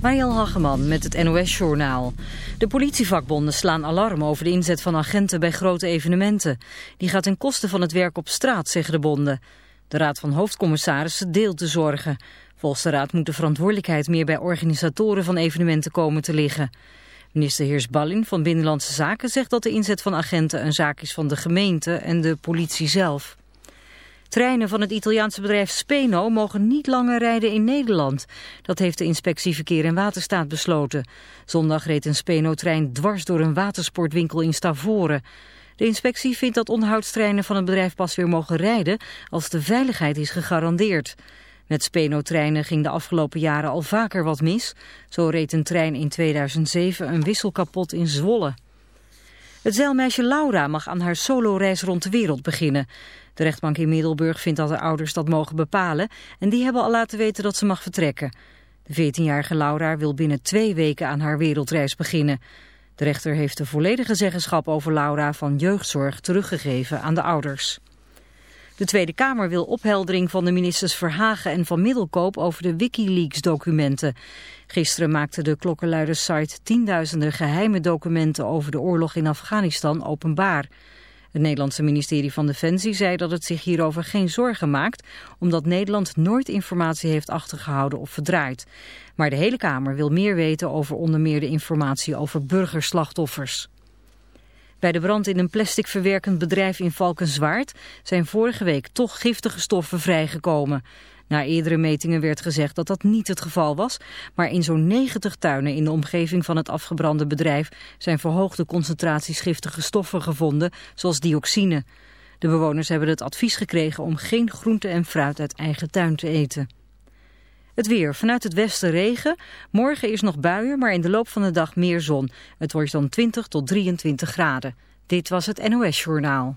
Mariel Hageman met het NOS-journaal. De politievakbonden slaan alarm over de inzet van agenten bij grote evenementen. Die gaat ten koste van het werk op straat, zeggen de bonden. De Raad van Hoofdcommissarissen deelt de zorgen. Volgens de Raad moet de verantwoordelijkheid meer bij organisatoren van evenementen komen te liggen. Minister Heers Ballin van Binnenlandse Zaken zegt dat de inzet van agenten een zaak is van de gemeente en de politie zelf. Treinen van het Italiaanse bedrijf Speno mogen niet langer rijden in Nederland. Dat heeft de inspectie Verkeer en Waterstaat besloten. Zondag reed een Speno-trein dwars door een watersportwinkel in Stavoren. De inspectie vindt dat onderhoudstreinen van het bedrijf pas weer mogen rijden als de veiligheid is gegarandeerd. Met Speno-treinen ging de afgelopen jaren al vaker wat mis. Zo reed een trein in 2007 een wissel kapot in Zwolle. Het zeilmeisje Laura mag aan haar soloreis rond de wereld beginnen. De rechtbank in Middelburg vindt dat de ouders dat mogen bepalen en die hebben al laten weten dat ze mag vertrekken. De 14-jarige Laura wil binnen twee weken aan haar wereldreis beginnen. De rechter heeft de volledige zeggenschap over Laura van jeugdzorg teruggegeven aan de ouders. De Tweede Kamer wil opheldering van de ministers Verhagen en Van Middelkoop over de Wikileaks-documenten. Gisteren maakte de klokkenluidersite tienduizenden geheime documenten over de oorlog in Afghanistan openbaar. Het Nederlandse ministerie van Defensie zei dat het zich hierover geen zorgen maakt, omdat Nederland nooit informatie heeft achtergehouden of verdraaid. Maar de hele Kamer wil meer weten over onder meer de informatie over burgerslachtoffers. Bij de brand in een plastic verwerkend bedrijf in Valkenswaard zijn vorige week toch giftige stoffen vrijgekomen. Na eerdere metingen werd gezegd dat dat niet het geval was, maar in zo'n 90 tuinen in de omgeving van het afgebrande bedrijf zijn verhoogde concentraties giftige stoffen gevonden, zoals dioxine. De bewoners hebben het advies gekregen om geen groente en fruit uit eigen tuin te eten. Het weer. Vanuit het westen regen. Morgen is nog buien, maar in de loop van de dag meer zon. Het wordt dan 20 tot 23 graden. Dit was het NOS Journaal.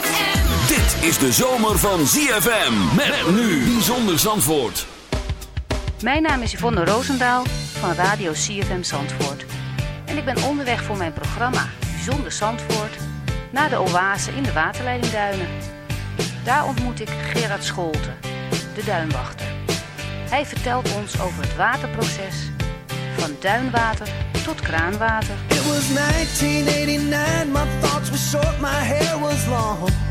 Is de zomer van ZFM. Met nu Bijzonder Zandvoort. Mijn naam is Yvonne Roosendaal van Radio CFM Zandvoort. En ik ben onderweg voor mijn programma Bijzonder Zandvoort naar de oase in de waterleidingduinen. Daar ontmoet ik Gerard Scholten, de duinwachter. Hij vertelt ons over het waterproces, van duinwater tot kraanwater. It was 1989, my thoughts were short, my hair was long.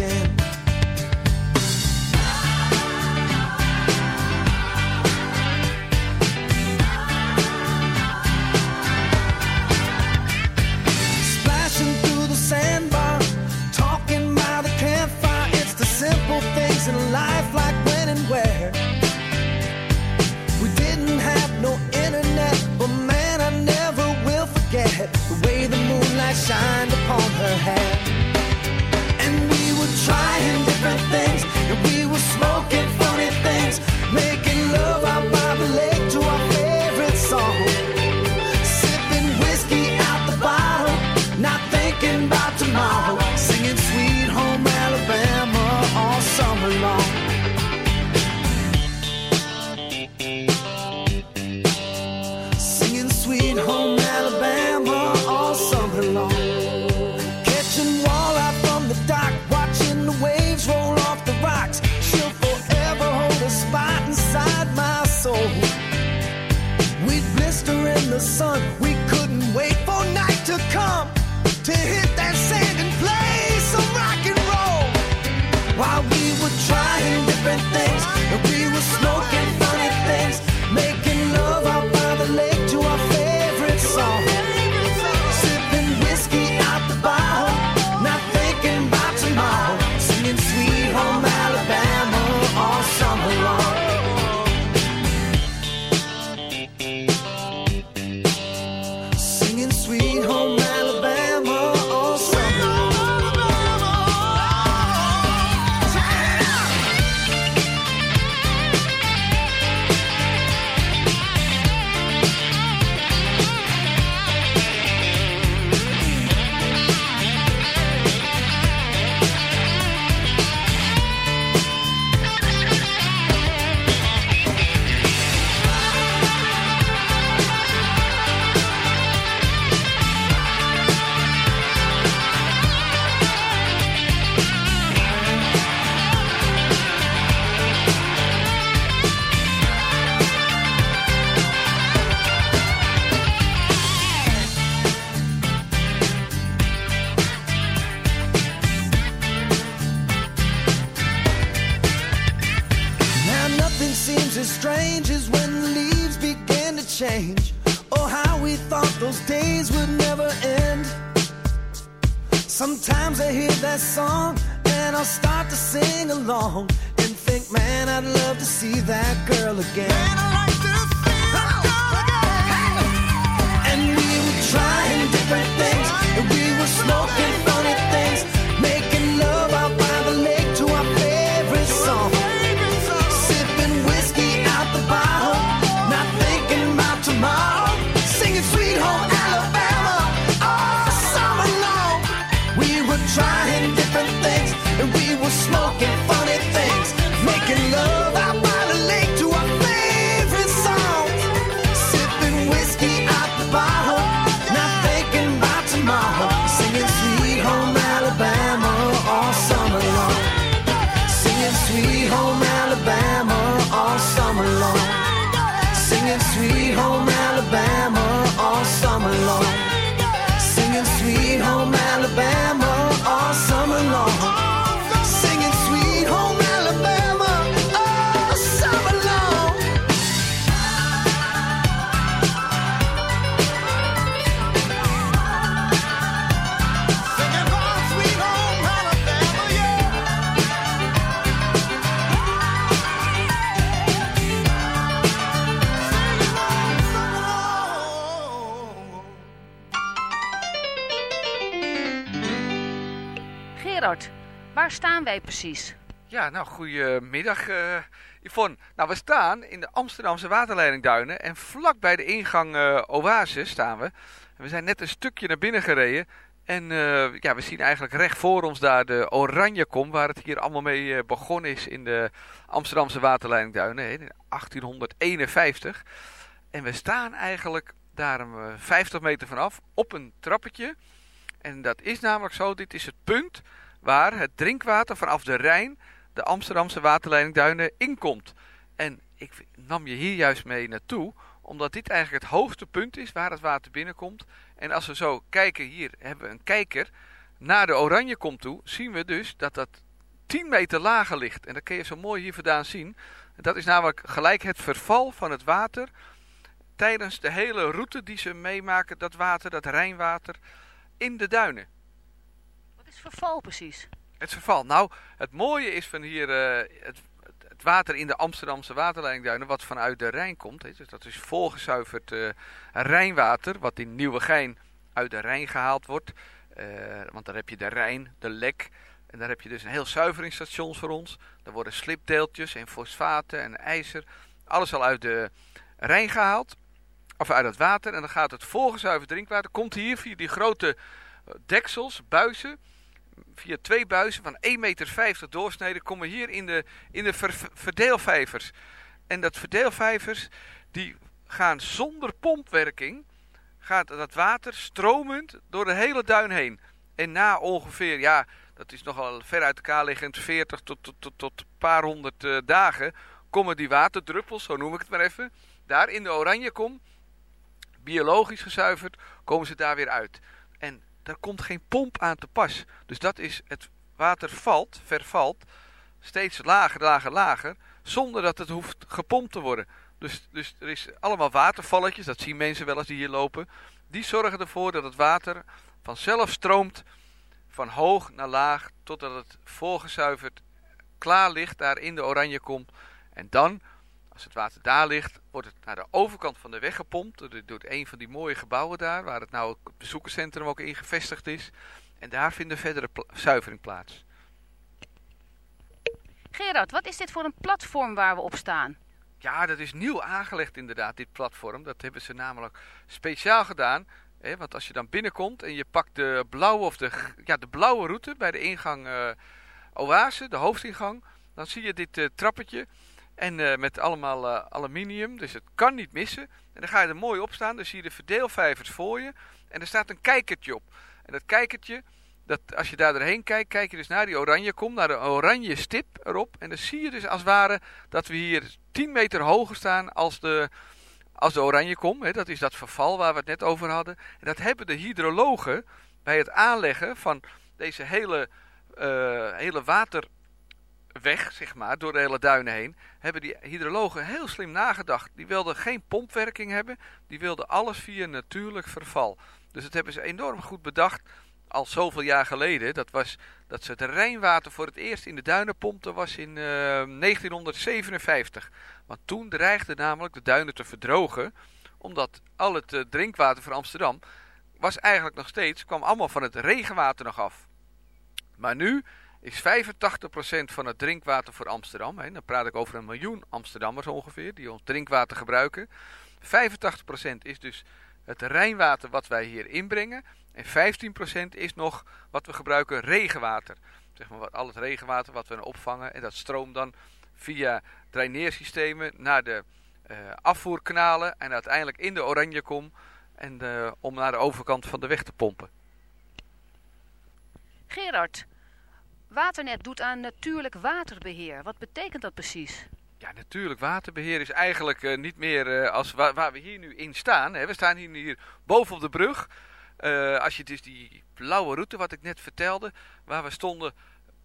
The way the moonlight shined upon her hair. And we were trying different were precies? Ja, nou, goedemiddag eh Yvonne. Nou, we staan in de Amsterdamse waterleidingduinen en vlak bij de ingang Oase staan we. We zijn net een stukje naar binnen gereden en eh, ja, we zien eigenlijk recht voor ons daar de Oranjekom, waar het hier allemaal mee begonnen is in de Amsterdamse waterleidingduinen in 1851. En we staan eigenlijk daar een eh, 50 meter vanaf op een trappetje. En dat is namelijk zo, dit is het punt waar het drinkwater vanaf de Rijn de Amsterdamse waterleidingduinen inkomt. En ik nam je hier juist mee naartoe, omdat dit eigenlijk het hoogste punt is waar het water binnenkomt. En als we zo kijken, hier hebben we een kijker naar de Oranjekom toe, zien we dus dat dat 10 meter lager ligt. En dat kun je zo mooi hier vandaan zien. Dat is namelijk gelijk het verval van het water tijdens de hele route die ze meemaken, dat water, dat Rijnwater, in de duinen. Is verval precies? Het verval. Nou, het mooie is van hier eh, het, het water in de Amsterdamse waterleidingduinen, wat vanuit de Rijn komt. Dus dat is volgezuiverd eh, Rijnwater, wat in Nieuwegein uit de Rijn gehaald wordt. Eh, want daar heb je de Rijn, de Lek. En daar heb je dus een heel zuiveringsstation voor ons. Daar worden slipdeeltjes en fosfaten en ijzer. Alles al uit de Rijn gehaald. Of uit het water. En dan gaat het volgezuiverd drinkwater. Komt hier via die grote deksels, buizen via twee buizen van 1,50 meter doorsneden komen hier in de, in de ver- verdeelvijvers. En dat verdeelvijvers die gaan zonder pompwerking, gaat dat water stromend door de hele duin heen. En na ongeveer, ja, dat is nogal ver uit elkaar liggend, 40 tot, tot, tot, tot een paar honderd eh, dagen, komen die waterdruppels, zo noem ik het maar even, daar in de Oranjekom, biologisch gezuiverd, komen ze daar weer uit. En daar komt geen pomp aan te pas. Dus dat is, het water valt, vervalt, steeds lager, lager, lager, zonder dat het hoeft gepompt te worden. Dus, dus er is allemaal watervalletjes, dat zien mensen wel als die hier lopen. Die zorgen ervoor dat het water vanzelf stroomt van hoog naar laag, totdat het volgezuiverd klaar ligt daar in de Oranjekom. En dan, als het water daar ligt, wordt het naar de overkant van de weg gepompt. Door, een van die mooie gebouwen daar, waar het nou het bezoekerscentrum ook in gevestigd is. En daar vindt de verdere pla- zuivering plaats. Gerard, wat is dit voor een platform waar we op staan? Ja, dat is nieuw aangelegd inderdaad, dit platform. Dat hebben ze namelijk speciaal gedaan. Hè, want als je dan binnenkomt en je pakt de blauwe, of de, ja, de blauwe route bij de ingang eh, Oase, de hoofdingang, dan zie je dit eh, trappetje. En eh, met allemaal eh, aluminium, dus het kan niet missen. En dan ga je er mooi op staan, dan zie je de verdeelvijvers voor je. En er staat een kijkertje op. En dat kijkertje, dat, als je daar doorheen kijkt, kijk je dus naar die oranje kom, naar de oranje stip erop. En dan zie je dus als het ware dat we hier 10 meter hoger staan als de, als de oranje kom. Dat is dat verval waar we het net over hadden. En dat hebben de hydrologen bij het aanleggen van deze hele, eh, hele weg, zeg maar, door de hele duinen heen, hebben die hydrologen heel slim nagedacht. Die wilden geen pompwerking hebben, die wilden alles via natuurlijk verval. Dus dat hebben ze enorm goed bedacht al zoveel jaar geleden. Dat was dat ze het Rijnwater voor het eerst in de duinen pompten was in 1957. Want toen dreigde namelijk de duinen te verdrogen, omdat al het drinkwater van Amsterdam was eigenlijk nog steeds, kwam allemaal van het regenwater nog af. Maar nu is 85% van het drinkwater voor Amsterdam, hè, dan praat ik over een miljoen Amsterdammers ongeveer, die ons drinkwater gebruiken. 85% is dus het Rijnwater wat wij hier inbrengen. En 15% is nog wat we gebruiken regenwater. Zeg maar al het regenwater wat we opvangen. En dat stroomt dan via draineersystemen naar de uh, afvoerkanalen. En uiteindelijk in de Oranjekom. En de, om naar de overkant van de weg te pompen. Gerard, Waternet doet aan natuurlijk waterbeheer. Wat betekent dat precies? Ja, natuurlijk. Waterbeheer is eigenlijk uh, niet meer uh, als waar, waar, we hier nu in staan. Hè. We staan hier, hier boven op de brug. Uh, als je dus die blauwe route, wat ik net vertelde, waar we stonden,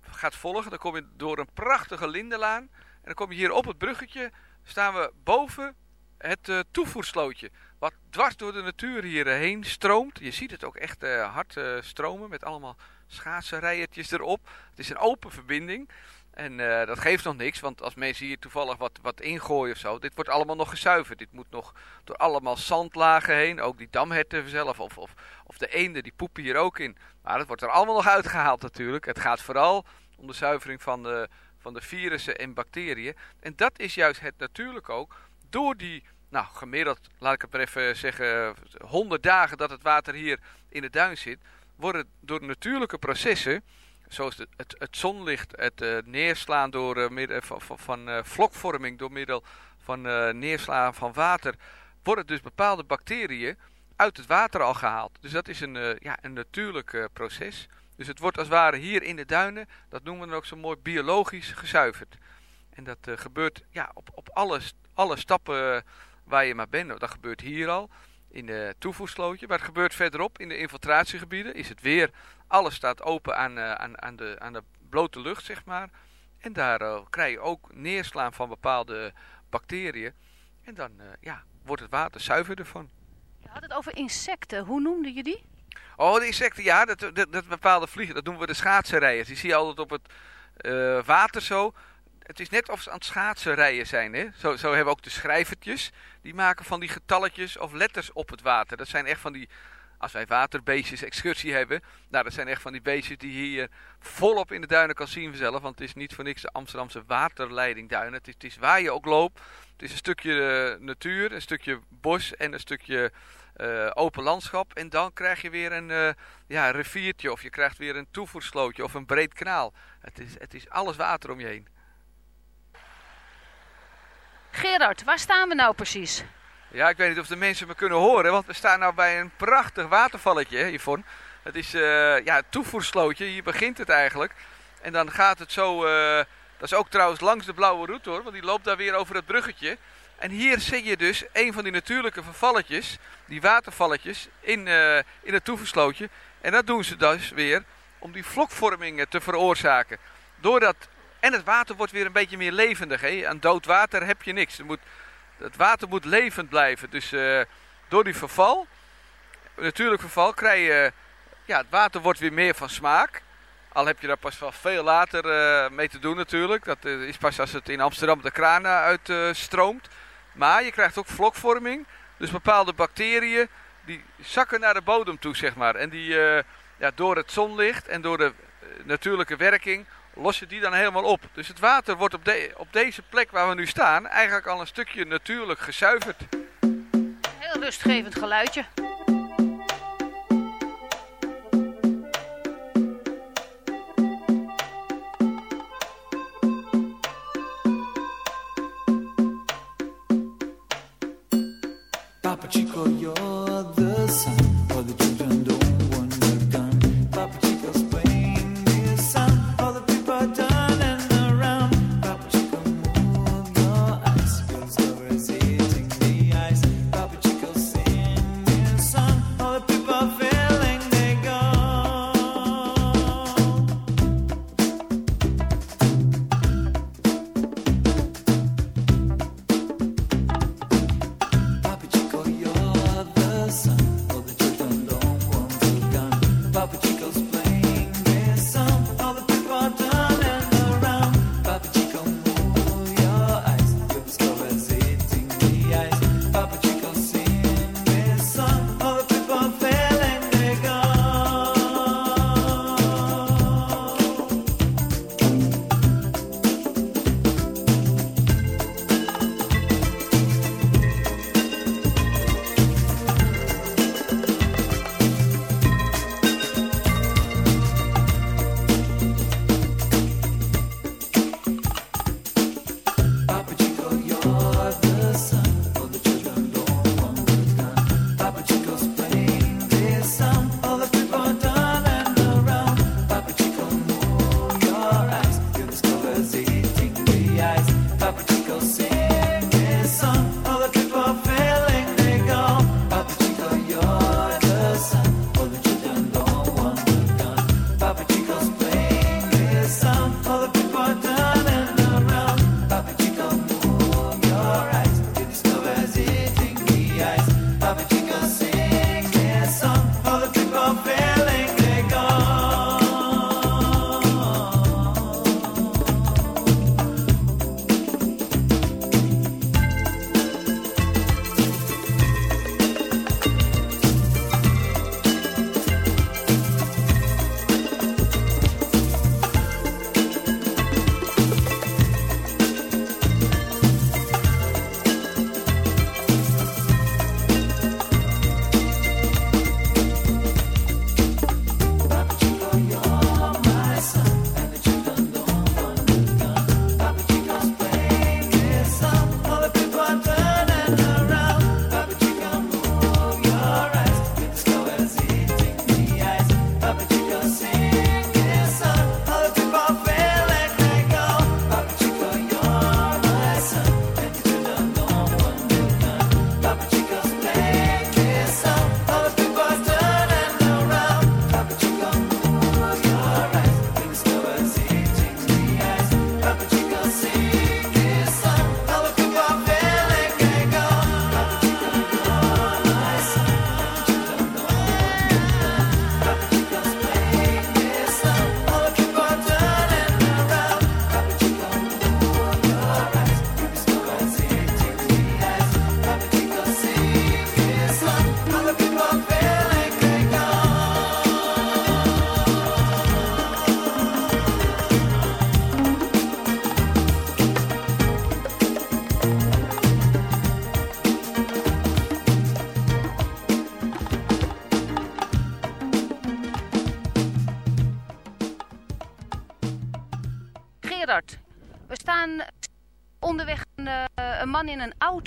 gaat volgen. Dan kom je door een prachtige lindenlaan. En dan kom je hier op het bruggetje, staan we boven het toevoerslootje. Wat dwars door de natuur hierheen stroomt. Je ziet het ook echt hard stromen met allemaal schaatsenrijertjes erop. Het is een open verbinding. En uh, dat geeft nog niks, want als mensen hier toevallig wat, wat ingooien of zo, dit wordt allemaal nog gezuiverd. Dit moet nog door allemaal zandlagen heen, ook die damherten zelf of, of, of de eenden, die poepen hier ook in. Maar het wordt er allemaal nog uitgehaald natuurlijk. Het gaat vooral om de zuivering van de, van de virussen en bacteriën. En dat is juist het natuurlijk ook, door die, nou gemiddeld, laat ik het maar even zeggen, 100 dagen dat het water hier in de duin zit, worden door natuurlijke processen zoals het, het, zonlicht, het uh, neerslaan door uh, middel van, van, van vlokvorming door middel van neerslaan van water, worden dus bepaalde bacteriën uit het water al gehaald. Dus dat is een, ja, een natuurlijk proces. Dus het wordt als het ware hier in de duinen, dat noemen we dan ook zo mooi biologisch gezuiverd. En dat gebeurt ja, op, op alle, alle stappen waar je maar bent. Dat gebeurt hier al in de toevoerslootje. Maar het gebeurt verderop in de infiltratiegebieden. Is het weer, alles staat open aan, uh, aan, aan, de, aan de blote lucht, zeg maar. En daar uh, krijg je ook neerslaan van bepaalde bacteriën. En dan uh, ja, wordt het water zuiverder van. Je had het over insecten. Hoe noemde je die? Oh, de insecten, ja. Dat, dat, dat bepaalde vliegen. Dat noemen we de schaatsenrijers. Die zie je altijd op het water zo het is net of ze aan het schaatsen rijden zijn. Hè? Zo, zo hebben we ook de schrijvertjes. Die maken van die getalletjes of letters op het water. Dat zijn echt van die, als wij waterbeestjes excursie hebben. Nou, dat zijn echt van die beestjes die je hier volop in de duinen kan zien vanzelf. Want het is niet voor niks de Amsterdamse waterleidingduinen. Het is, het is waar je ook loopt. Het is een stukje uh, natuur, een stukje bos en een stukje uh, open landschap. En dan krijg je weer een uh, ja, riviertje of je krijgt weer een toevoerslootje of een breed kanaal. Het is, het is alles water om je heen. Gerard, waar staan we nou precies? Ja, ik weet niet of de mensen me kunnen horen, want we staan nou bij een prachtig watervalletje, Yvonne. Het is uh, ja, het toevoerslootje, hier begint het eigenlijk. En dan gaat het zo, uh, dat is ook trouwens langs de blauwe route hoor, want die loopt daar weer over het bruggetje. En hier zie je dus een van die natuurlijke vervalletjes, die watervalletjes, in, uh, in het toevoerslootje. En dat doen ze dus weer om die vlokvorming te veroorzaken. Doordat en het water wordt weer een beetje meer levendig. Hè? Aan dood water heb je niks. Het, moet, het water moet levend blijven. Dus uh, door die verval, natuurlijk verval, krijg je... Ja, het water wordt weer meer van smaak. Al heb je daar pas wel veel later uh, mee te doen natuurlijk. Dat uh, is pas als het in Amsterdam de kranen uitstroomt. maar je krijgt ook vlokvorming. Dus bepaalde bacteriën die zakken naar de bodem toe, zeg maar. En die ja, door het zonlicht en door de natuurlijke werking los je die dan helemaal op. Dus het water wordt op, de, op deze plek waar we nu staan eigenlijk al een stukje natuurlijk gezuiverd. Heel rustgevend geluidje. Papa Chico, you're the sun,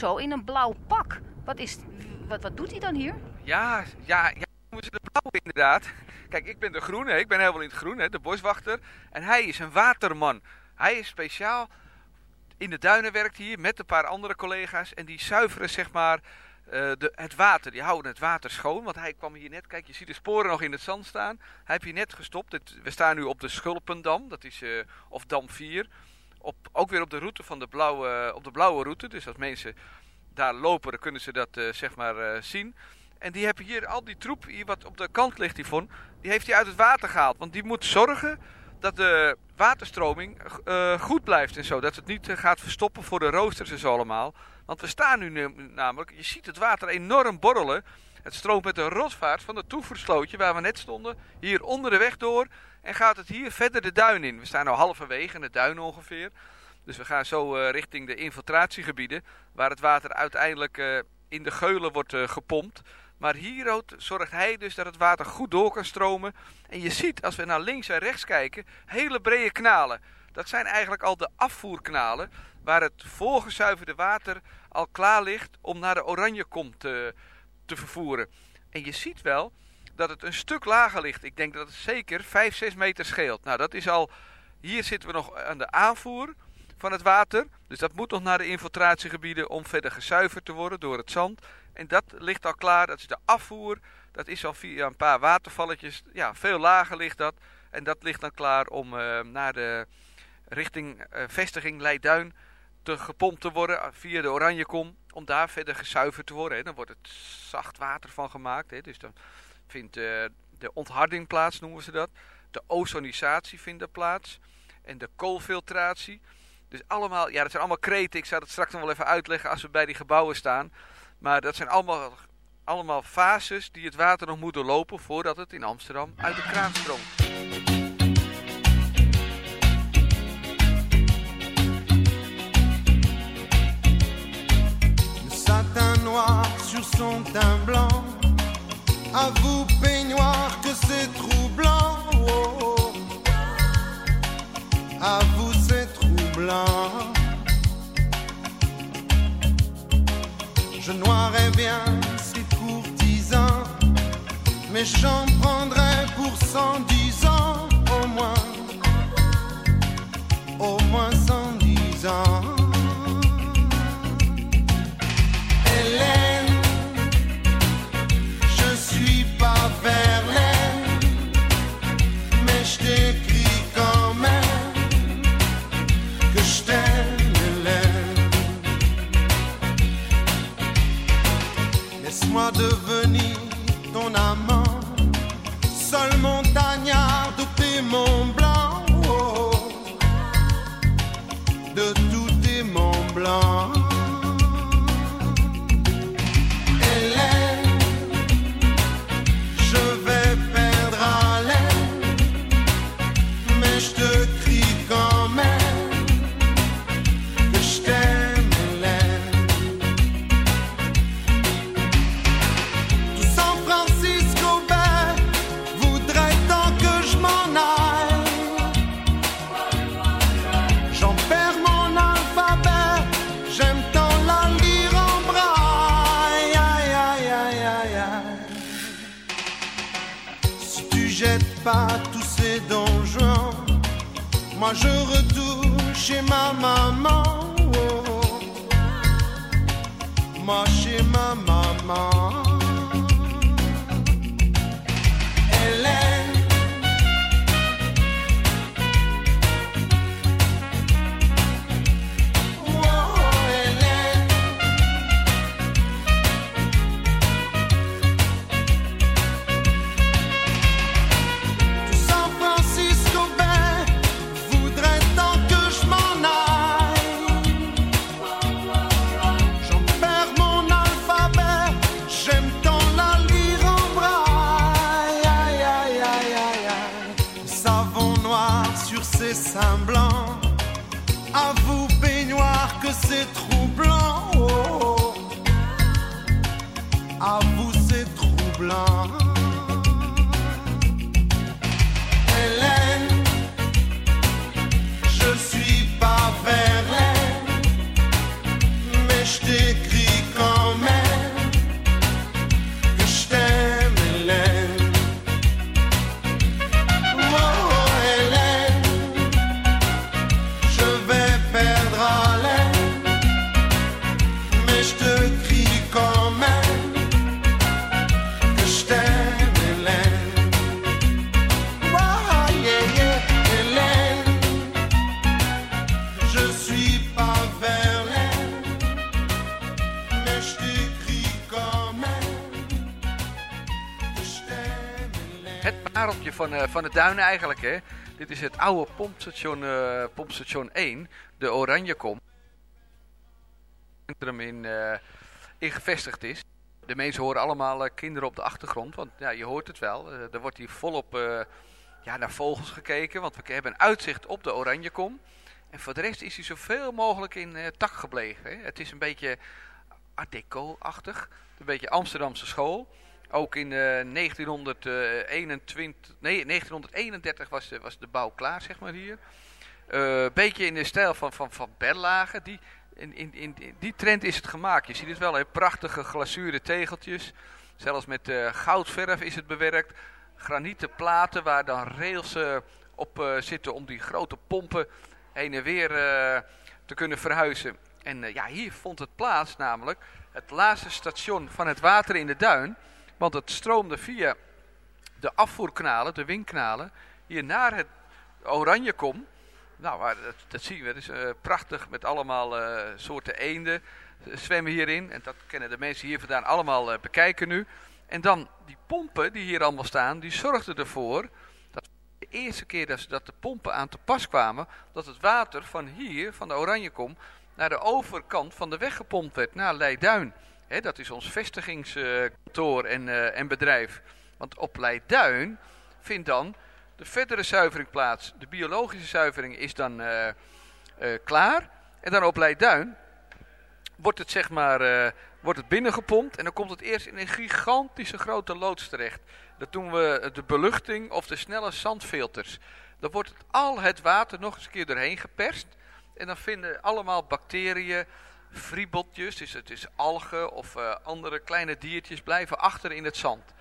in een blauw pak. Wat, is, wat, wat doet hij dan hier? Ja, ja, ja, noemen ze de blauwe inderdaad. Kijk, ik ben de groene, ik ben helemaal in het groen, hè, de boswachter. En hij is een waterman. Hij is speciaal in de duinen werkt hier met een paar andere collega's. En die zuiveren zeg maar eh, de, het water. Die houden het water schoon. Want hij kwam hier net, kijk je ziet de sporen nog in het zand staan. Hij heeft hier net gestopt. Het, we staan nu op de Schulpendam, dat is, eh, of Dam 4. Op, ook weer op de route van de blauwe, op de blauwe route. Dus als mensen daar lopen, dan kunnen ze dat uh, zeg maar zien. En die hebben hier al die troep, hier wat op de kant ligt, die von, die heeft hij uit het water gehaald. Want die moet zorgen dat de waterstroming uh, goed blijft en zo. Dat het niet gaat verstoppen voor de roosters en zo allemaal. Want we staan nu namelijk, je ziet het water enorm borrelen. Het stroomt met de rotvaart van het toevoerslootje waar we net stonden, hier onder de weg door. En gaat het hier verder de duin in. We staan nu halverwege in de duin ongeveer. Dus we gaan zo uh, richting de infiltratiegebieden, waar het water uiteindelijk in de geulen wordt gepompt. Maar hier zorgt hij dus dat het water goed door kan stromen. En je ziet, als we naar links en rechts kijken, hele brede knalen. Dat zijn eigenlijk al de afvoerknalen waar het voorgezuiverde water al klaar ligt om naar de Oranjekom te, te vervoeren. En je ziet wel dat het een stuk lager ligt. Ik denk dat het zeker 5, 6 meter scheelt. Nou, dat is al... Hier zitten we nog aan de aanvoer van het water. Dus dat moet nog naar de infiltratiegebieden om verder gezuiverd te worden door het zand. En dat ligt al klaar, dat is de afvoer. Dat is al via een paar watervalletjes. Ja, veel lager ligt dat. En dat ligt dan klaar om uh, naar de richting uh, vestiging Leiduin gepompt te worden eh, via de Oranjekom. Om daar verder gezuiverd te worden. Hè. Dan wordt het zacht water van gemaakt. Hè. Dus dan vindt uh, de ontharding plaats, noemen ze dat. De ozonisatie vindt er plaats. En de koolfiltratie. Dus allemaal, ja, dat zijn allemaal kreten. Ik zou dat straks nog wel even uitleggen als we bij die gebouwen staan. Maar dat zijn allemaal, allemaal fases die het water nog moet doorlopen voordat het in Amsterdam uit de kraan stroomt. Noir sur son teint blanc. À vous, peignoir, que c'est troublant. Oh. À vous, c'est troublant. Je noirais bien ces courtisans, mais j'en prendrais pour cent dix ans au moins, au moins cent dix ans. Van, uh, van de duinen eigenlijk. Hè. Dit is het oude pompstation, uh, pompstation 1, de Oranjekom. centrum in, uh, in gevestigd is. De mensen horen allemaal kinderen op de achtergrond, want ja, je hoort het wel. er wordt hier volop ja, naar vogels gekeken, want we hebben een uitzicht op de Oranjekom. En voor de rest is hij zoveel mogelijk in tak gebleven. Hè. Het is een beetje art deco-achtig, een beetje Amsterdamse school. Ook in uh, 1921, nee, 1931 was, was de bouw klaar, zeg maar hier. Een beetje in de stijl van, van, van Berlage. Die, in, in, in, die trend is het gemaakt. Je ziet het wel, hè? prachtige glazuren tegeltjes. Zelfs met goudverf is het bewerkt. Granieten platen waar dan rails op zitten om die grote pompen heen en weer te kunnen verhuizen. En ja, hier vond het plaats namelijk het laatste station van het water in de duin. Want het stroomde via de afvoerkanalen, de windkanalen, hier naar het Oranjekom. Nou, dat, dat zien we. Het is uh, prachtig met allemaal uh, soorten eenden uh, zwemmen hierin. En dat kennen de mensen hier vandaan allemaal bekijken nu. En dan die pompen die hier allemaal staan, die zorgden ervoor dat de eerste keer dat, dat de pompen aan te pas kwamen, dat het water van hier, van de Oranjekom, naar de overkant van de weg gepompt werd, naar Leiduin. Dat is ons vestigingskantoor en, uh, en bedrijf. Want op Leiduin vindt dan de verdere zuivering plaats. De biologische zuivering is dan uh, uh, klaar. En dan op Leiduin wordt het, zeg maar, wordt het binnengepompt. En dan komt het eerst in een gigantische grote loods terecht. Dat doen we de beluchting of de snelle zandfilters. Dan wordt al het water nog eens een keer doorheen geperst. En dan vinden allemaal bacteriën, friebeltjes, dus het is algen of uh, andere kleine diertjes, blijven achter in het zand.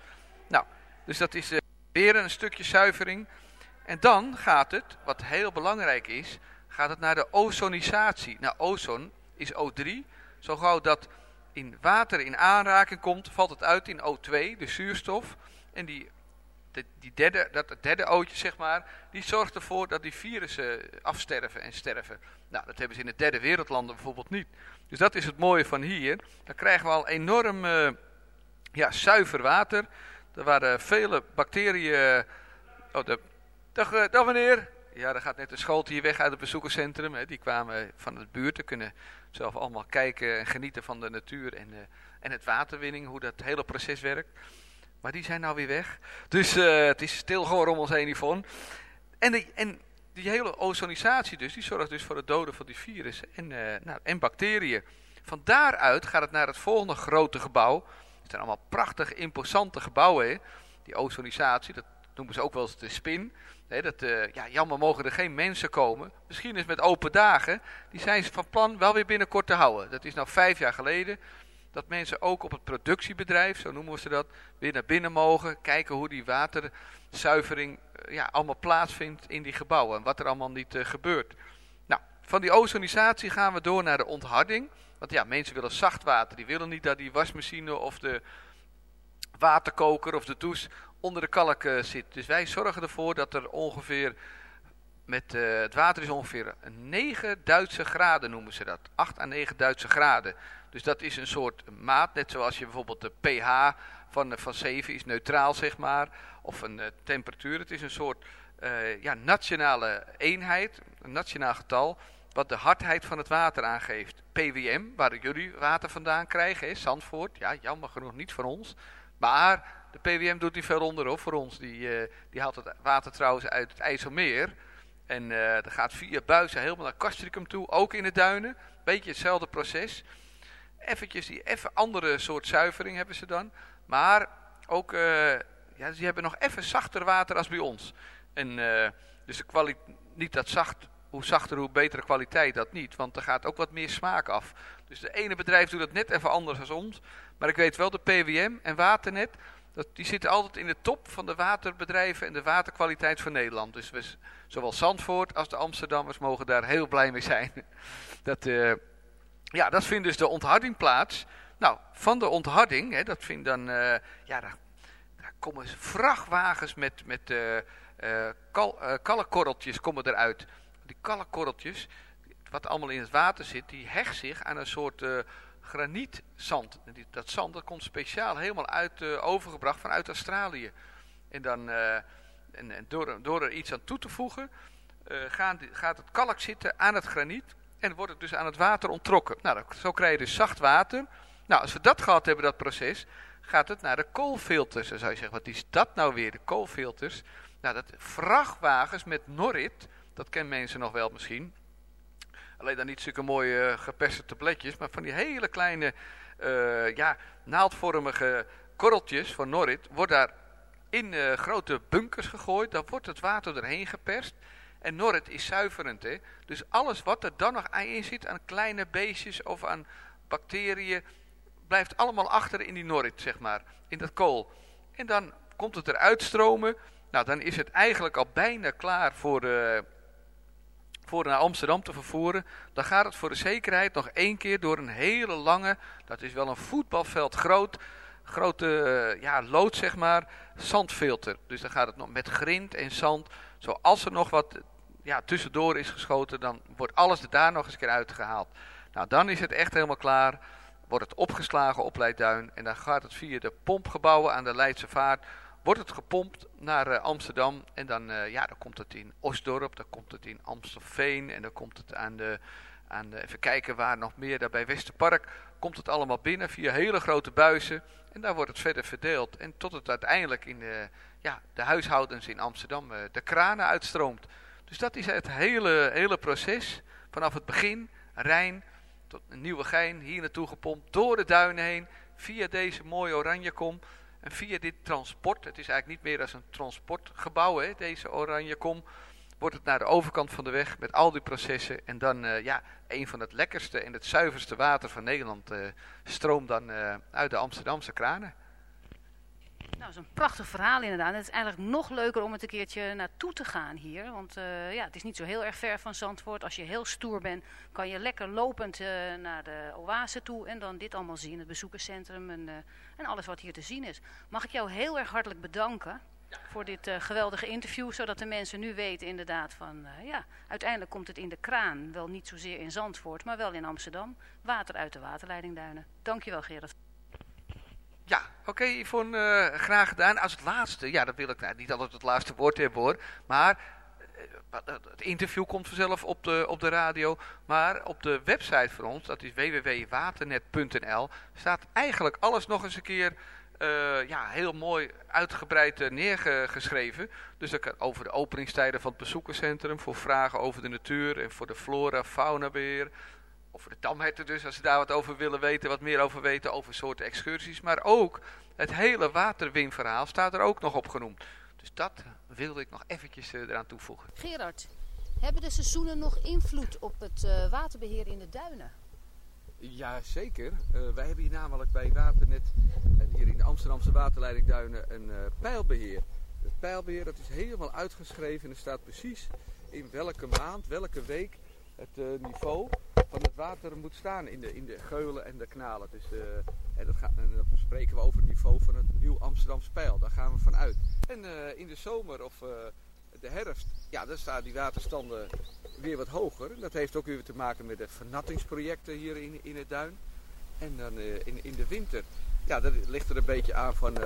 Nou, dus dat is uh, weer een stukje zuivering. En dan gaat het, wat heel belangrijk is, gaat het naar de ozonisatie. Nou, ozon is O3. Zo gauw dat in water in aanraking komt, valt het uit in O2, de zuurstof. En die, die derde, dat derde ootje, zeg maar, die zorgt ervoor dat die virussen afsterven en sterven. Nou, dat hebben ze in de derde wereldlanden bijvoorbeeld niet. Dus dat is het mooie van hier. Dan krijgen we al enorm uh, ja, zuiver water. Er waren vele bacteriën. Oh, de... dag, uh, dag meneer. Ja, er gaat net een schooltje hier weg uit het bezoekerscentrum. Hè. Die kwamen van de buurt. Ze kunnen zelf allemaal kijken en genieten van de natuur en, uh, en het waterwinning. Hoe dat hele proces werkt. Maar die zijn nou weer weg. Dus het is stil geworden om ons heen, Yvonne. En, de, en die hele ozonisatie dus, die zorgt dus voor het doden van die virussen en, uh, nou, en bacteriën. Van daaruit gaat het naar het volgende grote gebouw. Het zijn allemaal prachtige, imposante gebouwen. Hè? Die ozonisatie, dat noemen ze ook wel eens de spin. Dat, uh, ja, jammer mogen er geen mensen komen. Misschien is met open dagen. Die zijn ze van plan wel weer binnenkort te houden. Dat is nou vijf jaar geleden. Dat mensen ook op het productiebedrijf, zo noemen we ze dat, weer naar binnen mogen. Kijken hoe die waterzuivering ja, allemaal plaatsvindt in die gebouwen. En wat er allemaal niet uh, gebeurt. Nou, van die ozonisatie gaan we door naar de ontharding. Want ja, mensen willen zacht water. Die willen niet dat die wasmachine of de waterkoker of de douche onder de kalk uh, zit. Dus wij zorgen ervoor dat er ongeveer... Met, het water is ongeveer 9 Duitse graden noemen ze dat. 8 à 9 Duitse graden. Dus dat is een soort maat, net zoals je bijvoorbeeld de pH van, van 7 is neutraal, zeg maar. Of een uh, temperatuur. Het is een soort uh, ja, nationale eenheid, een nationaal getal, wat de hardheid van het water aangeeft. PWM, waar jullie water vandaan krijgen, is Zandvoort. Ja, jammer genoeg niet voor ons. Maar de PWM doet niet veel onder voor ons. Die, uh, die haalt het water trouwens uit het IJsselmeer. En dat gaat via buizen helemaal naar Castricum toe, ook in de duinen. Beetje hetzelfde proces. Eventjes die even andere soort zuivering hebben ze dan. Maar ook, uh, ja, ze hebben nog even zachter water als bij ons. En uh, dus niet dat zacht, hoe zachter, hoe betere kwaliteit, dat niet. Want er gaat ook wat meer smaak af. Dus de ene bedrijf doet dat net even anders dan ons. Maar ik weet wel, de PWM en Waternet, dat, die zitten altijd in de top van de waterbedrijven en de waterkwaliteit van Nederland. Dus we, zowel Zandvoort als de Amsterdammers mogen daar heel blij mee zijn. Dat, uh, ja, dat vindt dus de ontharding plaats. Nou, van de ontharding, hè, dat vindt dan, uh, ja, daar, komen vrachtwagens met, met uh, kal, kalkkorreltjes komen eruit. Die kalkkorreltjes, wat allemaal in het water zit, die hecht zich aan een soort granietzand. Dat zand dat komt speciaal helemaal uit, overgebracht vanuit Australië. En dan, en, door, door er iets aan toe te voegen, gaat het kalk zitten aan het graniet en wordt het dus aan het water onttrokken. Nou, zo krijg je dus zacht water. Nou, als we dat gehad hebben, dat proces, gaat het naar de koolfilters. Dan zou je zeggen, wat is dat nou weer, de koolfilters? Nou, dat vrachtwagens met Norrit, dat kennen mensen nog wel misschien. Alleen dan niet zulke mooie uh, geperste tabletjes, maar van die hele kleine, uh, ja, naaldvormige korreltjes van Norrit, wordt daar in uh, grote bunkers gegooid. Dan wordt het water erheen geperst. En Norrit is zuiverend, hè. Dus alles wat er dan nog in zit, aan kleine beestjes of aan bacteriën, blijft allemaal achter in die Norrit, zeg maar, in dat kool. En dan komt het eruit stromen. Nou, dan is het eigenlijk al bijna klaar voor, uh, voor naar Amsterdam te vervoeren. Dan gaat het voor de zekerheid nog één keer door een hele lange, dat is wel een voetbalveld groot, grote uh, ja, lood zeg maar, zandfilter. Dus dan gaat het nog met grind en zand. Zoals er nog wat ja, tussendoor is geschoten, dan wordt alles er daar nog eens een keer uitgehaald. Nou, dan is het echt helemaal klaar. Wordt het opgeslagen op Leidduin. En dan gaat het via de pompgebouwen aan de Leidse Vaart. Wordt het gepompt naar uh, Amsterdam. En dan, uh, ja, dan komt het in Osdorp. Dan komt het in Amstelveen. En dan komt het aan de, aan de... Even kijken waar nog meer. Daar bij Westerpark komt het allemaal binnen via hele grote buizen. En daar wordt het verder verdeeld. En tot het uiteindelijk in de, ja, de huishoudens in Amsterdam uh, de kranen uitstroomt. Dus dat is het hele, hele proces. Vanaf het begin, Rijn tot nieuwe gein, hier naartoe gepompt, door de duinen heen, via deze mooie Oranjekom. En via dit transport, het is eigenlijk niet meer als een transportgebouw, hè, deze Oranjekom, wordt het naar de overkant van de weg met al die processen. En dan, uh, ja, een van het lekkerste en het zuiverste water van Nederland uh, stroomt dan uit de Amsterdamse kranen. Nou, dat is een prachtig verhaal inderdaad. Het is eigenlijk nog leuker om het een keertje naartoe te gaan hier. Want uh, ja, het is niet zo heel erg ver van Zandvoort. Als je heel stoer bent, kan je lekker lopend uh, naar de oase toe. En dan dit allemaal zien, het bezoekerscentrum en, uh, en alles wat hier te zien is. Mag ik jou heel erg hartelijk bedanken voor dit geweldige interview. Zodat de mensen nu weten inderdaad van, ja, uiteindelijk komt het in de kraan. Wel niet zozeer in Zandvoort, maar wel in Amsterdam. Water uit de waterleidingduinen. Dankjewel Gerard. Ja, oké okay, uh, graag gedaan. Als het laatste, ja, dat wil ik nou, niet altijd het laatste woord hebben hoor. Maar uh, het interview komt vanzelf op de, op de radio. Maar op de website van ons, dat is www.waternet.nl, staat eigenlijk alles nog eens een keer uh, ja, heel mooi uitgebreid neergeschreven. Dus over de openingstijden van het bezoekerscentrum, voor vragen over de natuur en voor de flora, fauna beheer over de damherten dus, als ze daar wat over willen weten, wat meer over weten, over soorten excursies. Maar ook het hele waterwinverhaal staat er ook nog op genoemd. Dus dat wilde ik nog eventjes uh, eraan toevoegen. Gerard, hebben de seizoenen nog invloed op het uh, waterbeheer in de duinen? Ja, zeker. Uh, wij hebben hier namelijk bij Waternet en hier in de Amsterdamse waterleidingduinen een pijlbeheer. Het pijlbeheer dat is helemaal uitgeschreven en er staat precies in welke maand, welke week het niveau van het water moet staan in de, in de geulen en de knalen. Dus, uh, en, dat gaat, en dan spreken we over het niveau van het Nieuw Amsterdam Spijl. Daar gaan we van uit. En uh, in de zomer of uh, de herfst, ja, dan staan die waterstanden weer wat hoger. Dat heeft ook weer te maken met de vernattingsprojecten hier in, in het duin. En dan in, in de winter, ja, dat ligt er een beetje aan van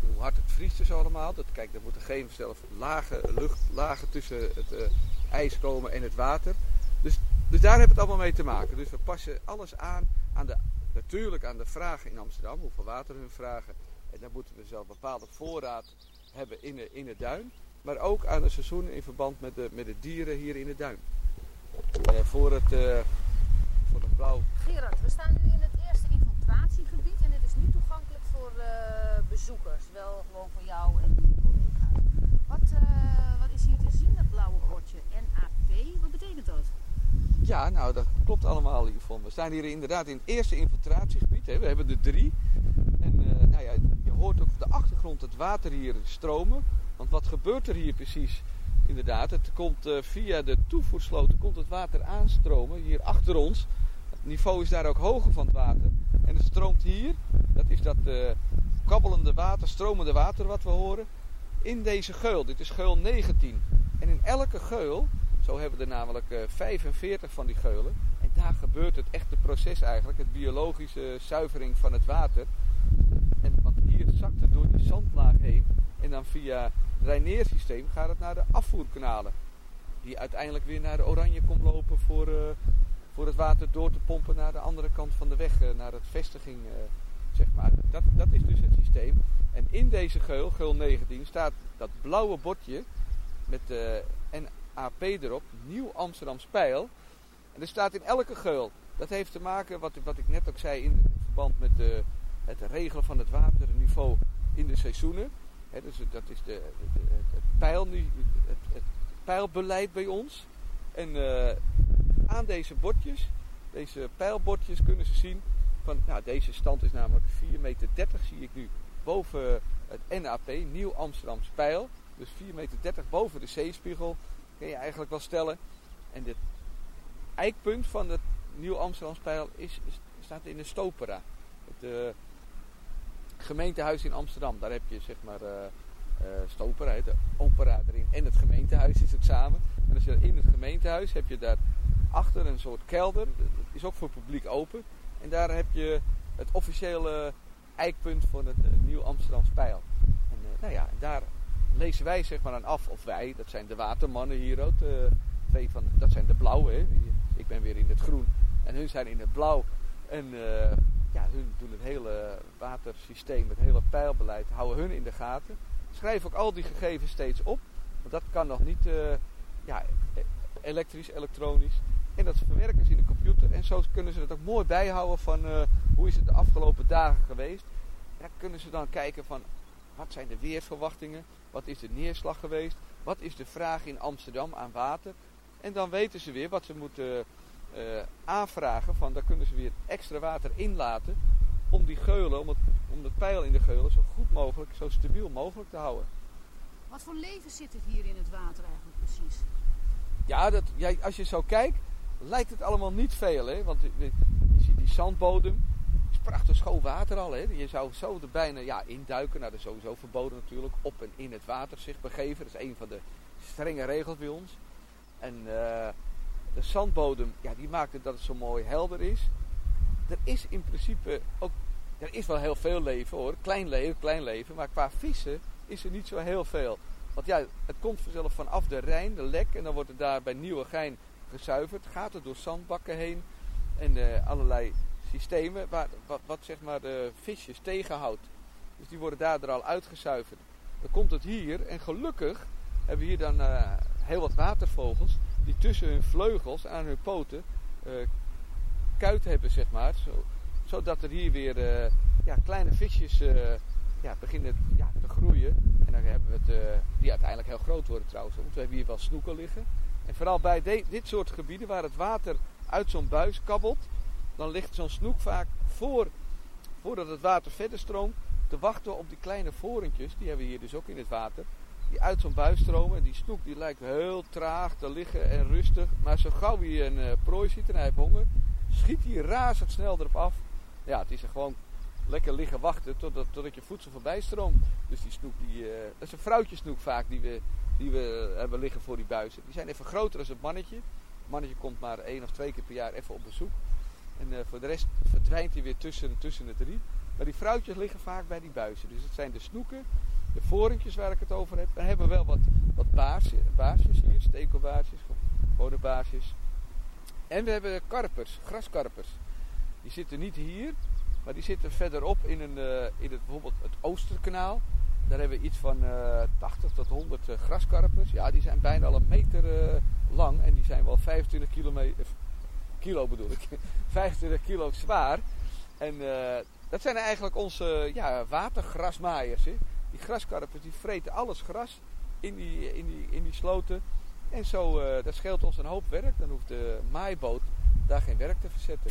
hoe hard het vriest dus allemaal. Dat, kijk, er moeten geen zelf lage luchtlagen tussen het ijs komen en het water. Dus, dus daar we het allemaal mee te maken. Dus we passen alles aan, aan de, natuurlijk aan de vragen in Amsterdam, hoeveel water hun vragen. En dan moeten we zelf bepaalde voorraad hebben in de, in de duin. Maar ook aan de seizoenen in verband met de, met de dieren hier in de duin. Uh, voor het, uh, voor het blauw. Gerard, we staan nu in het eerste infiltratiegebied en dit is niet toegankelijk voor uh, bezoekers. Wel gewoon voor jou en je collega's. Wat, wat is hier te zien, dat blauwe bordje? NAP, wat betekent dat? Ja, nou dat klopt allemaal hiervan. We staan hier inderdaad in het eerste infiltratiegebied. Hè. We hebben er drie. En uh, nou ja, je hoort ook op de achtergrond het water hier stromen. Want wat gebeurt er hier precies? Inderdaad, het komt uh, via de toevoersloten komt het water aanstromen hier achter ons. Het niveau is daar ook hoger van het water. En het stroomt hier, dat is dat uh, kabbelende water, stromende water wat we horen, in deze geul. Dit is geul 19. En in elke geul zo hebben we er namelijk uh, 45 van die geulen. En daar gebeurt het echte proces eigenlijk, het biologische zuivering van het water. En, want hier zakt het door die zandlaag heen. En dan via het Rijneersysteem gaat het naar de afvoerkanalen. Die uiteindelijk weer naar de Oranje komt lopen voor, uh, voor het water door te pompen naar de andere kant van de weg. naar het vestiging, zeg maar. Dat, dat is dus het systeem. En in deze geul, geul 19, staat dat blauwe bordje met de NAP erop, Nieuw Amsterdam Spijl. En er staat in elke geul. Dat heeft te maken, wat, wat ik net ook zei, in verband met de, het regelen van het waterniveau in de seizoenen. dus dat is de, het, pijl, het, het, pijlbeleid bij ons. En uh, aan deze bordjes, deze pijlbordjes, kunnen ze zien van, nou deze stand is namelijk 4,30 meter, zie ik nu, boven het NAP, Nieuw Amsterdam Spijl. Dus 4,30 meter boven de zeespiegel, kun je eigenlijk wel stellen. En dit eikpunt van het Nieuw Amsterdam Spijl is, staat in de Stopera. Het uh, gemeentehuis in Amsterdam. Daar heb je zeg maar uh, uh, Stopera, de opera erin. En het gemeentehuis is het samen. En als je in het gemeentehuis heb je daar achter een soort kelder. Dat is ook voor het publiek open. En daar heb je het officiële eikpunt van het Nieuw Amsterdam Spijl. En nou ja, daar lezen wij zeg maar aan af. Of wij, dat zijn de watermannen hier ook. twee van, dat zijn de blauwe. Ik ben weer in het groen. En hun zijn in het blauw. En uh, ja, hun doen het hele watersysteem, het hele pijlbeleid, houden hun in de gaten. Schrijf ook al die gegevens steeds op. Want dat kan nog niet uh, ja, elektrisch, elektronisch. En dat verwerken ze in de computer. En zo kunnen ze het ook mooi bijhouden van uh, hoe is het de afgelopen dagen geweest. En dan kunnen ze dan kijken van wat zijn de weersverwachtingen. Wat is de neerslag geweest. Wat is de vraag in Amsterdam aan water. En dan weten ze weer wat ze moeten uh, aanvragen van daar kunnen ze weer extra water inlaten om die geulen, om het, om pijl in de geulen zo goed mogelijk, zo stabiel mogelijk te houden. Wat voor leven zit er hier in het water eigenlijk precies? Ja, dat, ja als je zo kijkt, lijkt het allemaal niet veel. Hè? Want je, je ziet die zandbodem, is prachtig schoon water al. Hè? Je zou zo er bijna ja, induiken. Nou, dat is sowieso verboden natuurlijk. Op en in het water zich begeven. Dat is een van de strenge regels bij ons. En uh, de zandbodem, ja, die maakt het dat het zo mooi helder is. Er is in principe ook, er is wel heel veel leven hoor, klein leven, klein leven, maar qua vissen is er niet zo heel veel. Want ja, het komt vanzelf vanaf de Rijn, de lek, en dan wordt het daar bij Nieuwegein gezuiverd. Gaat het door zandbakken heen en uh, allerlei systemen waar, wat, wat, zeg maar de visjes tegenhoudt. Dus die worden daar er al uitgezuiverd. Dan komt het hier en gelukkig hebben we hier dan uh, heel wat watervogels die tussen hun vleugels aan hun poten uh, kuit hebben, zeg maar. Zo, zodat er hier weer uh, ja, kleine visjes ja, beginnen ja, te groeien. En dan hebben we het, die uiteindelijk heel groot worden trouwens. Want we hebben hier wel snoeken liggen. En vooral bij dit soort gebieden waar het water uit zo'n buis kabbelt, dan ligt zo'n snoek vaak voor, voordat het water verder stroomt, te wachten op die kleine vorentjes. Die hebben we hier dus ook in het water die uit zo'n buis stromen. En die snoek die lijkt heel traag te liggen en rustig. Maar zo gauw hij een uh, prooi ziet en hij heeft honger, schiet hij razendsnel erop af. Ja, het is er gewoon lekker liggen wachten totdat, totdat je voedsel voorbij stroomt. Dus die snoek, die, uh, dat is een vrouwtjesnoek vaak die we, die we hebben liggen voor die buizen. Die zijn even groter dan het mannetje. Het mannetje komt maar één of twee keer per jaar even op bezoek. En uh, voor de rest verdwijnt hij weer tussen, tussen het riet. Maar die vrouwtjes liggen vaak bij die buizen. Dus het zijn de snoeken de vorentjes waar ik het over heb. We hebben wel wat, wat baarsjes hier, stekelbaarsjes, gewone baarsjes. En we hebben karpers, graskarpers. Die zitten niet hier, maar die zitten verderop in, een, uh, in het, bijvoorbeeld het Oosterkanaal. Daar hebben we iets van uh, 80 tot 100 uh, graskarpers. Ja, die zijn bijna al een meter lang en die zijn wel 25 kilometer, kilo bedoel ik, 25 kilo zwaar. En dat zijn eigenlijk onze ja, watergrasmaaiers. Hè. Die graskarpers die vreten alles gras in die, in die, in die sloten. En zo, uh, dat scheelt ons een hoop werk. Dan hoeft de maaiboot daar geen werk te verzetten.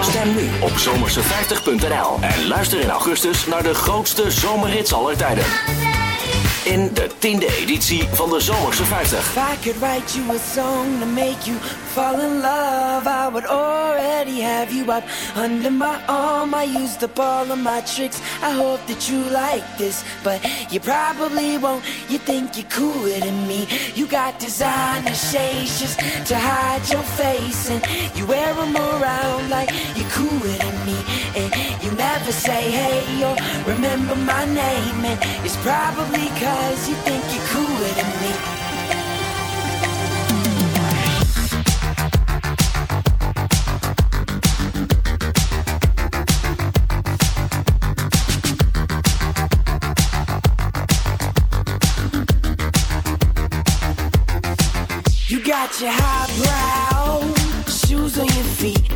Stem nu op zomerse50.nl en luister in augustus naar de grootste zomerhits aller tijden. Editie van de Zomerse 50. If I could write you a song to make you fall in love, I would already have you up under my arm. I used up all of my tricks. I hope that you like this, but you probably won't. You think you're cooler than me. You got designer shades just to hide your face, and you wear them around like you're cooler than me. And never say hey or remember my name, and it's probably cause you think you're cooler than me. You got your highbrow shoes on your feet,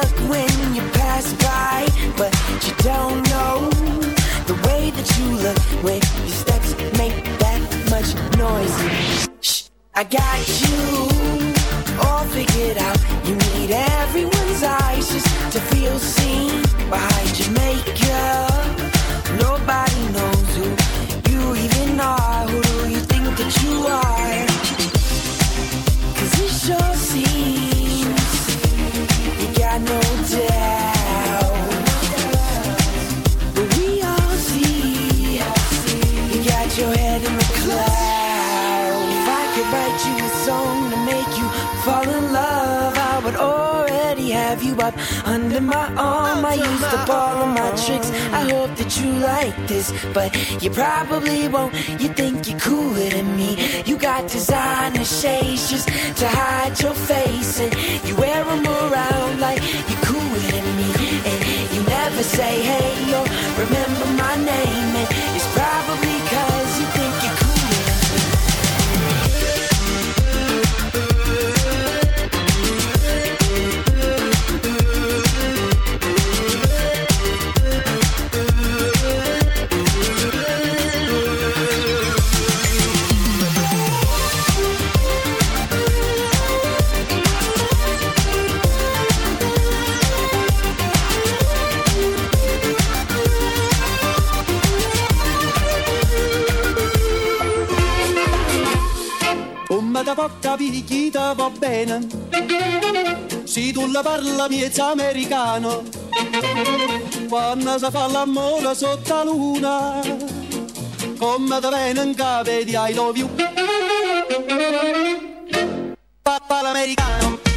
noise. Shh, I got you all figured out. You Under my arm, I used up all of my tricks. I hope that you like this, but you probably won't. You think you're cooler than me. You got designer shades just to hide your face, and you wear them around like you're cooler than me. And you never say, hey, yo, remember my name, and it's probably bocca picchita va bene. Se tu la parla miezza americano, quando si fa l'amore sotto la luna, come te viene in capo di I love you. Papà l'americano.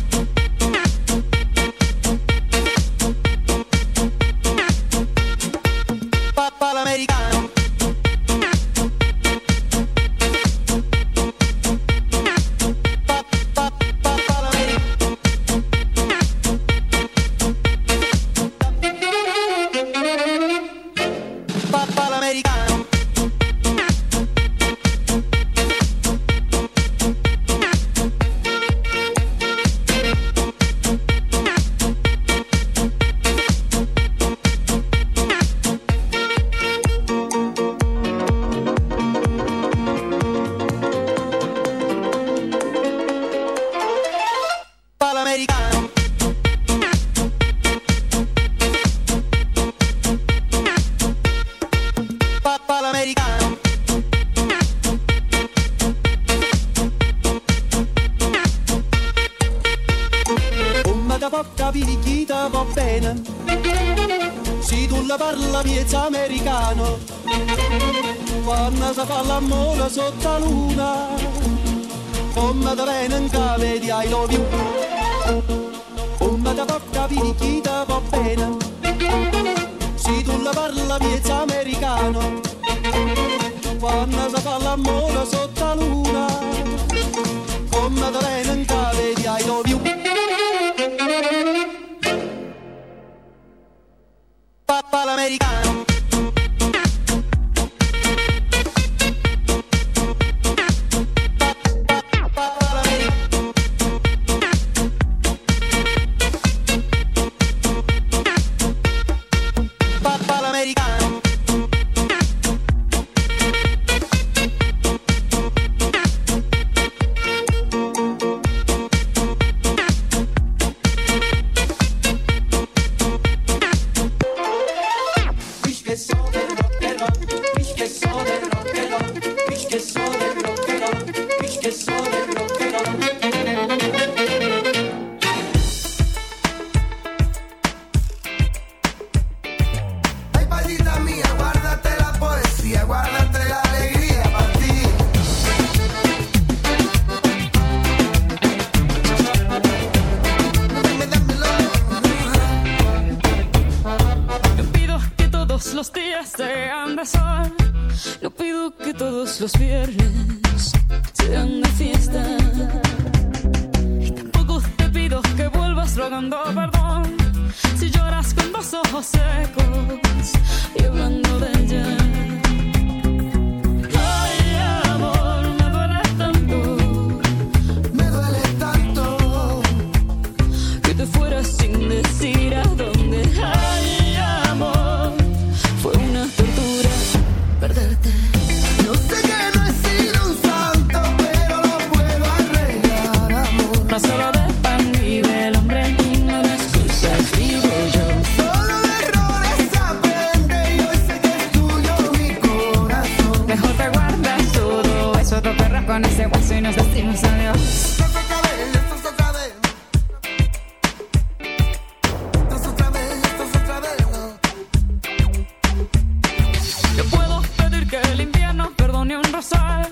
pasar,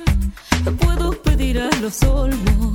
te puedo pedir a los olmos.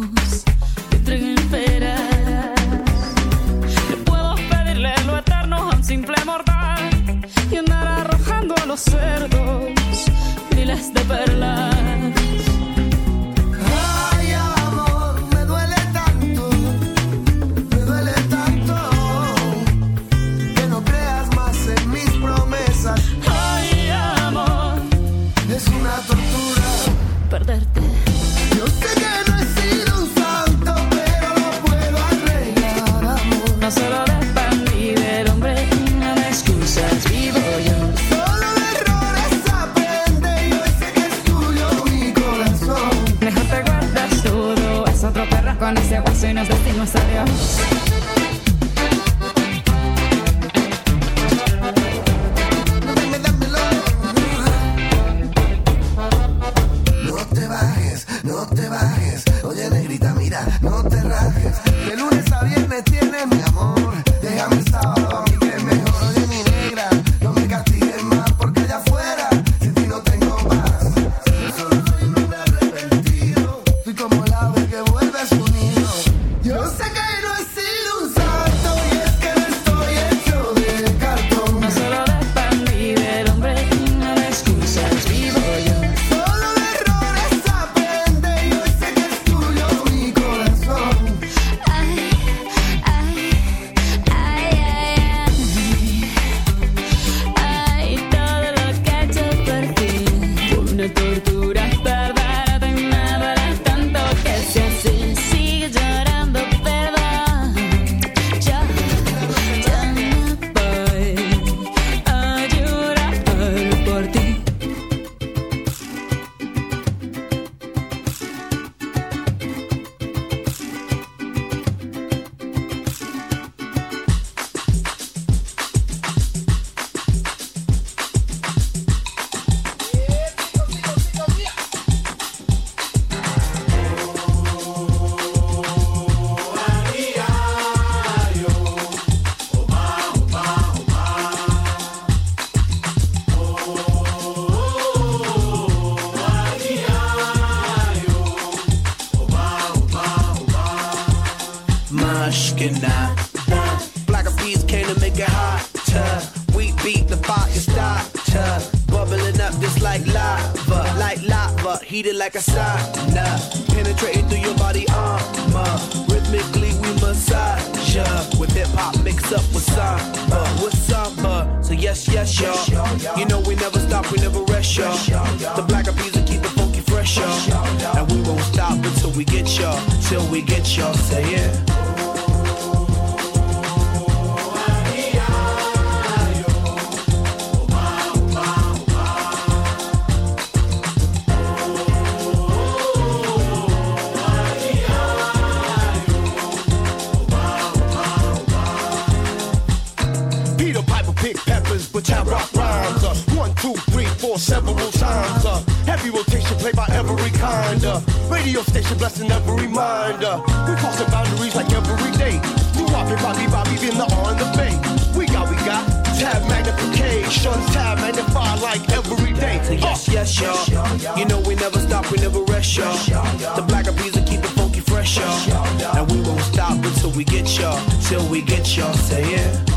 You know we never stop, we never rest, y'all. The black of bees will keep the funky fresh, y'all. And we won't stop until we get y'all, till we get y'all. Say yeah.